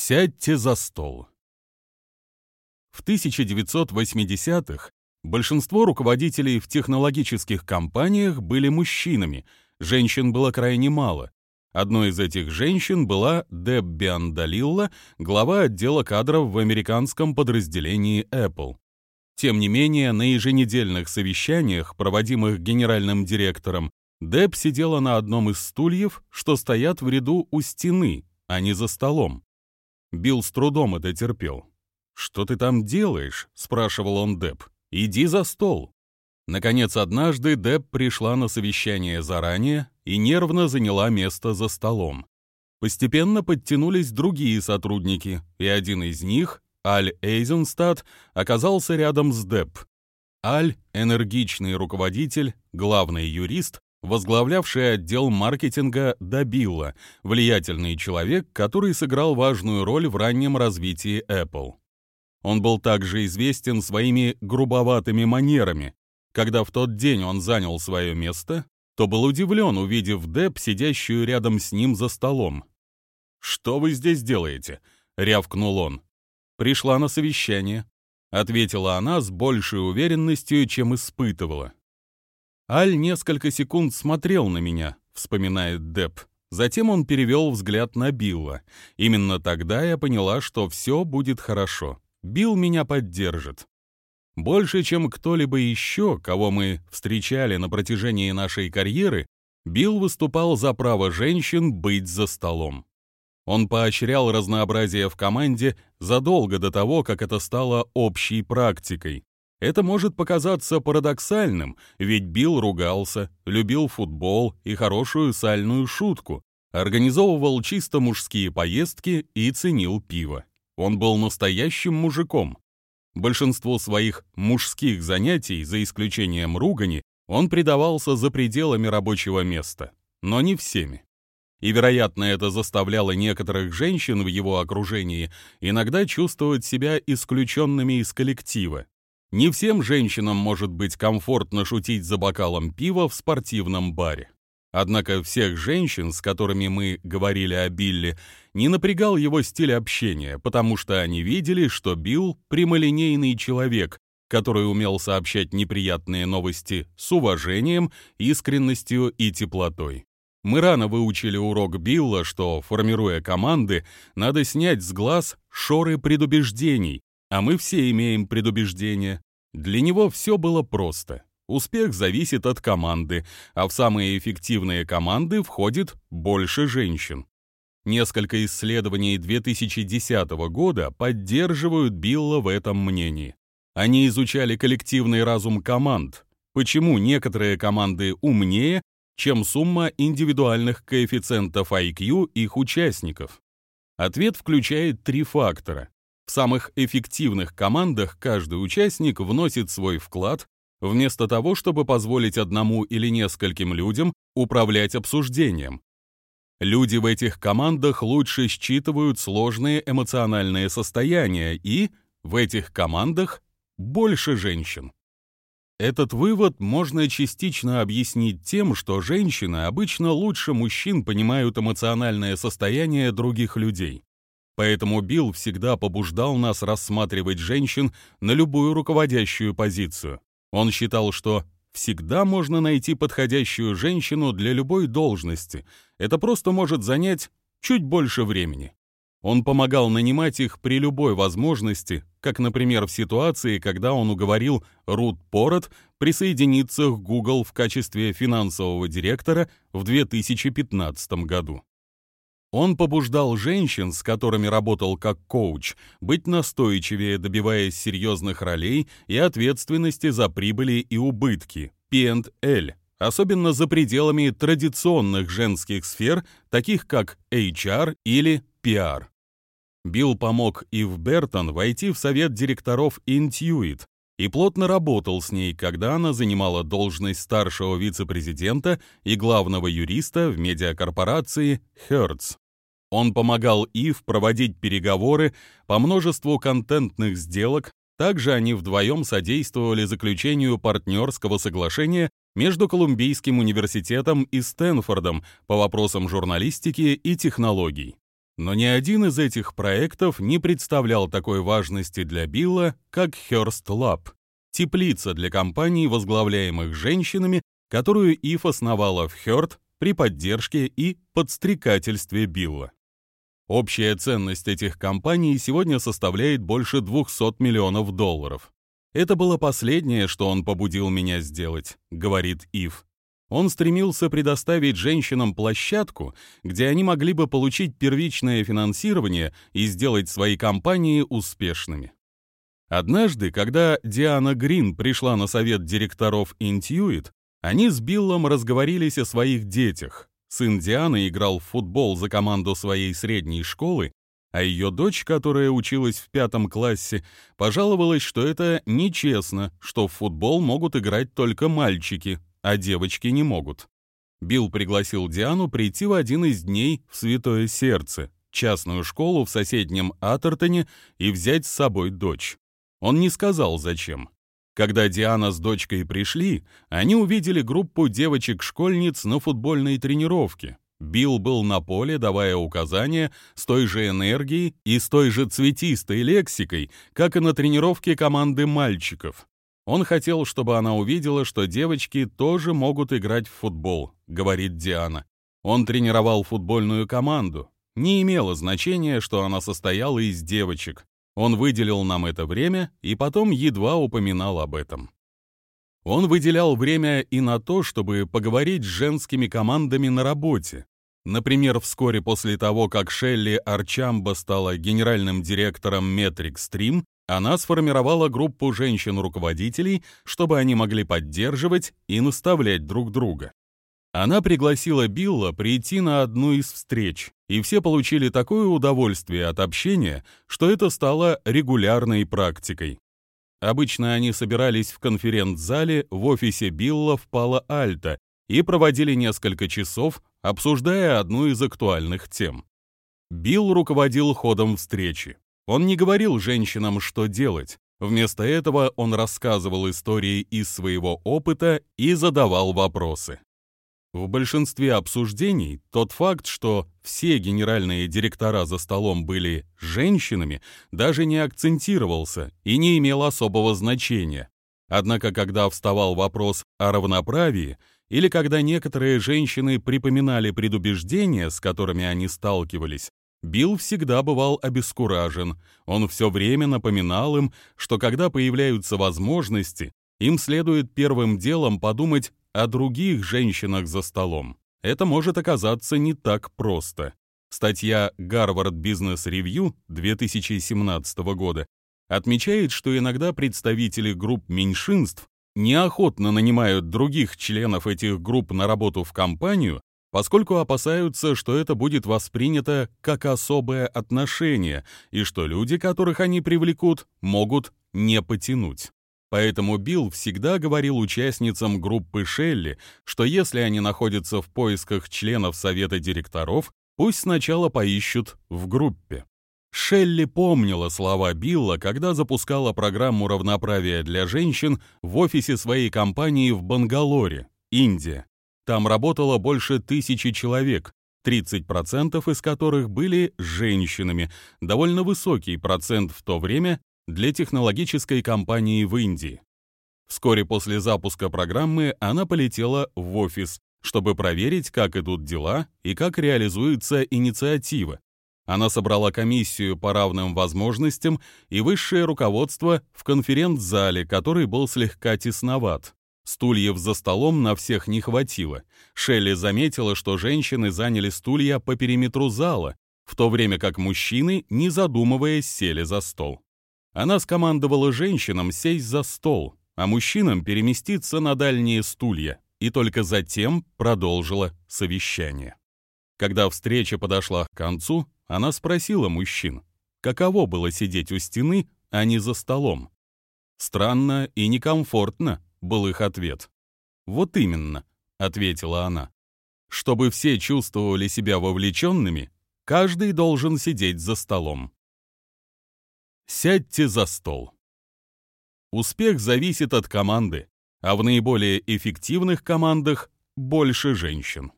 Сядьте за стол. В 1980-х большинство руководителей в технологических компаниях были мужчинами, женщин было крайне мало. Одной из этих женщин была Дебби Андалилла, глава отдела кадров в американском подразделении Apple. Тем не менее, на еженедельных совещаниях, проводимых генеральным директором, Деб сидела на одном из стульев, что стоят в ряду у стены, а не за столом. Билл с трудом это терпел. «Что ты там делаешь?» — спрашивал он Деб. «Иди за стол». Наконец, однажды Деб пришла на совещание заранее и нервно заняла место за столом. Постепенно подтянулись другие сотрудники, и один из них, Аль Эйзенстад, оказался рядом с Деб. Аль — энергичный руководитель, главный юрист, возглавлявший отдел маркетинга Добилла, влиятельный человек, который сыграл важную роль в раннем развитии Apple. Он был также известен своими грубоватыми манерами. Когда в тот день он занял свое место, то был удивлен, увидев Деб, сидящую рядом с ним за столом. «Что вы здесь делаете?» — рявкнул он. «Пришла на совещание», — ответила она с большей уверенностью, чем испытывала. Аль несколько секунд смотрел на меня, вспоминает Деп. Затем он перевел взгляд на Билла. Именно тогда я поняла, что все будет хорошо. Билл меня поддержит. Больше, чем кто-либо еще, кого мы встречали на протяжении нашей карьеры, Билл выступал за право женщин быть за столом. Он поощрял разнообразие в команде задолго до того, как это стало общей практикой. Это может показаться парадоксальным, ведь Билл ругался, любил футбол и хорошую сальную шутку, организовывал чисто мужские поездки и ценил пиво. Он был настоящим мужиком. Большинство своих мужских занятий, за исключением ругани, он предавался за пределами рабочего места, но не всеми. И, вероятно, это заставляло некоторых женщин в его окружении иногда чувствовать себя исключенными из коллектива, не всем женщинам может быть комфортно шутить за бокалом пива в спортивном баре. Однако всех женщин, с которыми мы говорили о Билли, не напрягал его стиль общения, потому что они видели, что Билл — прямолинейный человек, который умел сообщать неприятные новости с уважением, искренностью и теплотой. Мы рано выучили урок Билла, что, формируя команды, надо снять с глаз шоры предубеждений, а мы все имеем предубеждения. Для него все было просто. Успех зависит от команды, а в самые эффективные команды входит больше женщин. Несколько исследований 2010 года поддерживают Билла в этом мнении. Они изучали коллективный разум команд, почему некоторые команды умнее, чем сумма индивидуальных коэффициентов IQ их участников. Ответ включает три фактора. В самых эффективных командах каждый участник вносит свой вклад, вместо того, чтобы позволить одному или нескольким людям управлять обсуждением. Люди в этих командах лучше считывают сложные эмоциональные состояния и, в этих командах, больше женщин. Этот вывод можно частично объяснить тем, что женщины обычно лучше мужчин понимают эмоциональное состояние других людей. Поэтому Билл всегда побуждал нас рассматривать женщин на любую руководящую позицию. Он считал, что всегда можно найти подходящую женщину для любой должности. Это просто может занять чуть больше времени. Он помогал нанимать их при любой возможности, как, например, в ситуации, когда он уговорил Рут Порот присоединиться к Google в качестве финансового директора в 2015 году. Он побуждал женщин, с которыми работал как коуч, быть настойчивее, добиваясь серьезных ролей и ответственности за прибыли и убытки, P&L, особенно за пределами традиционных женских сфер, таких как HR или PR. Билл помог Ив Бертон войти в совет директоров Intuit и плотно работал с ней, когда она занимала должность старшего вице-президента и главного юриста в медиакорпорации Hertz. Он помогал Ив проводить переговоры по множеству контентных сделок, также они вдвоем содействовали заключению партнерского соглашения между Колумбийским университетом и Стэнфордом по вопросам журналистики и технологий. Но ни один из этих проектов не представлял такой важности для Билла, как Hearst Lab, теплица для компаний, возглавляемых женщинами, которую Ив основала в Хёрд при поддержке и подстрекательстве Билла. Общая ценность этих компаний сегодня составляет больше 200 миллионов долларов. Это было последнее, что он побудил меня сделать, говорит Ив. Он стремился предоставить женщинам площадку, где они могли бы получить первичное финансирование и сделать свои компании успешными. Однажды, когда Диана Грин пришла на совет директоров Intuit, они с Биллом разговорились о своих детях. Сын Дианы играл в футбол за команду своей средней школы, а ее дочь, которая училась в пятом классе, пожаловалась, что это нечестно, что в футбол могут играть только мальчики, а девочки не могут. Билл пригласил Диану прийти в один из дней в Святое Сердце, частную школу в соседнем Атертоне, и взять с собой дочь. Он не сказал, зачем. Когда Диана с дочкой пришли, они увидели группу девочек-школьниц на футбольной тренировке. Билл был на поле, давая указания с той же энергией и с той же цветистой лексикой, как и на тренировке команды мальчиков. Он хотел, чтобы она увидела, что девочки тоже могут играть в футбол, говорит Диана. Он тренировал футбольную команду. Не имело значения, что она состояла из девочек. Он выделил нам это время и потом едва упоминал об этом. Он выделял время и на то, чтобы поговорить с женскими командами на работе. Например, вскоре после того, как Шелли Арчамба стала генеральным директором Metric Stream, она сформировала группу женщин-руководителей, чтобы они могли поддерживать и наставлять друг друга. Она пригласила Билла прийти на одну из встреч, и все получили такое удовольствие от общения, что это стало регулярной практикой. Обычно они собирались в конференц-зале в офисе Билла в Пало-Альто и проводили несколько часов, обсуждая одну из актуальных тем. Билл руководил ходом встречи. Он не говорил женщинам, что делать. Вместо этого он рассказывал истории из своего опыта и задавал вопросы. В большинстве обсуждений тот факт, что все генеральные директора за столом были женщинами, даже не акцентировался и не имел особого значения. Однако, когда вставал вопрос о равноправии, или когда некоторые женщины припоминали предубеждения, с которыми они сталкивались, Билл всегда бывал обескуражен. Он все время напоминал им, что когда появляются возможности, им следует первым делом подумать о других женщинах за столом. Это может оказаться не так просто. Статья Harvard Business Review 2017 года отмечает, что иногда представители групп меньшинств неохотно нанимают других членов этих групп на работу в компанию, поскольку опасаются, что это будет воспринято как особое отношение и что люди, которых они привлекут, могут не потянуть. Поэтому Билл всегда говорил участницам группы Шелли, что если они находятся в поисках членов совета директоров, пусть сначала поищут в группе. Шелли помнила слова Билла, когда запускала программу равноправия для женщин в офисе своей компании в Бангалоре, Индия. Там работало больше тысячи человек, 30% из которых были женщинами, довольно высокий процент в то время для технологической компании в Индии. Вскоре после запуска программы она полетела в офис, чтобы проверить, как идут дела и как реализуется инициатива. Она собрала комиссию по равным возможностям и высшее руководство в конференц-зале, который был слегка тесноват. Стульев за столом на всех не хватило. Шелли заметила, что женщины заняли стулья по периметру зала, в то время как мужчины, не задумываясь, сели за стол. Она скомандовала женщинам сесть за стол, а мужчинам переместиться на дальние стулья, и только затем продолжила совещание. Когда встреча подошла к концу, она спросила мужчин, каково было сидеть у стены, а не за столом. Странно и некомфортно, — был их ответ. «Вот именно», — ответила она. «Чтобы все чувствовали себя вовлеченными, каждый должен сидеть за столом». Сядьте за стол. Успех зависит от команды, а в наиболее эффективных командах больше женщин.